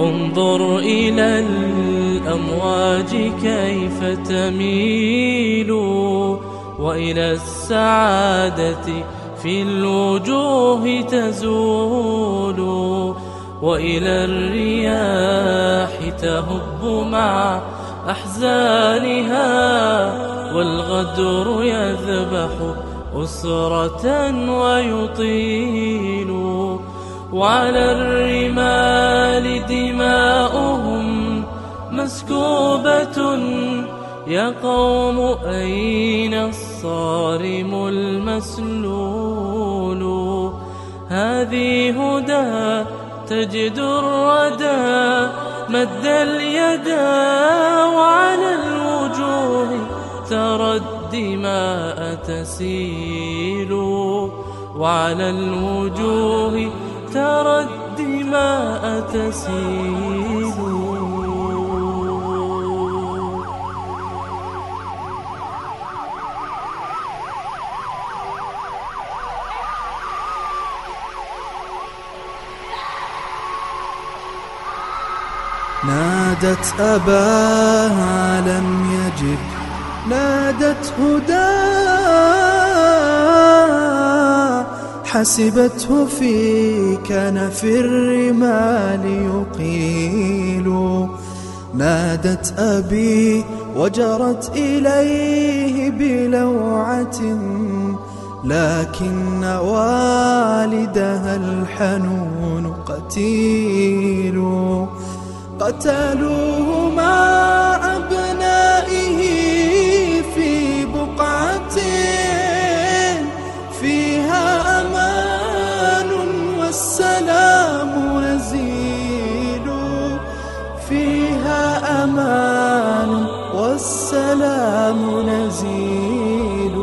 انظر إلى الأمواج كيف تميل وإلى السعادة في الوجوه تزول وإلى الرياح تهب مع أحزانها والغدر يذبح أسرة ويطيل. وعلى الرمال دماؤهم مسكوبة. يا قوم أين الصارم المسلول؟ هذه هدى تجد الردى. مد اليدا وعلى الوجوه ترى الدماء تسيل. وعلى الوجوه ترى الدماء تسيل نادت أباها لم يجب نادت هدى حسبته في كنف الرمال يقيل. نادت أبي وجرت إليه بلوعة لكن والدها الحنون قتيل. قتلوه أمان والسلام نزيل.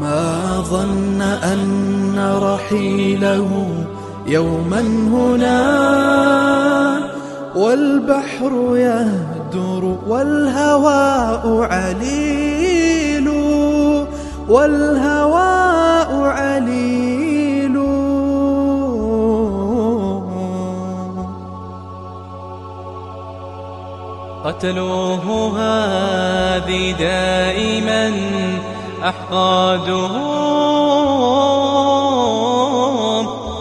ما ظن أن رحيله يوما هنا والبحر يهدر والهواء عليل. والهواء عليل. قتلوه هذه دائما أحقادهم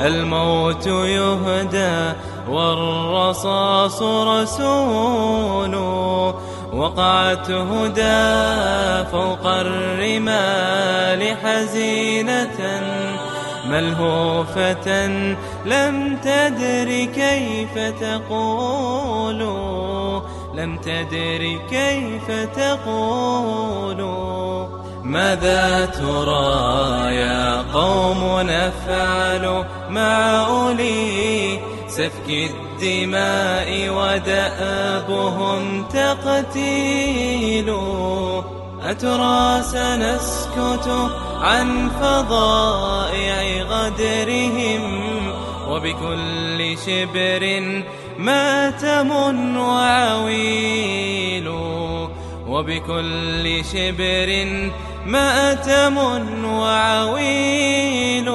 الموت يهدى والرصاص رسول وقعت هدى فوق الرمال حزينة. ملهوفة لم تدر كيف تقول. لم تدر كيف تقول ماذا ترى يا قوم نفعل؟ مع أولي سفك الدماء ودأبهم تقتيل. أترى سنسكت عن فضائع غدرهم وبكل شبر ماتم وعويل وبكل شبر مأتم وعويل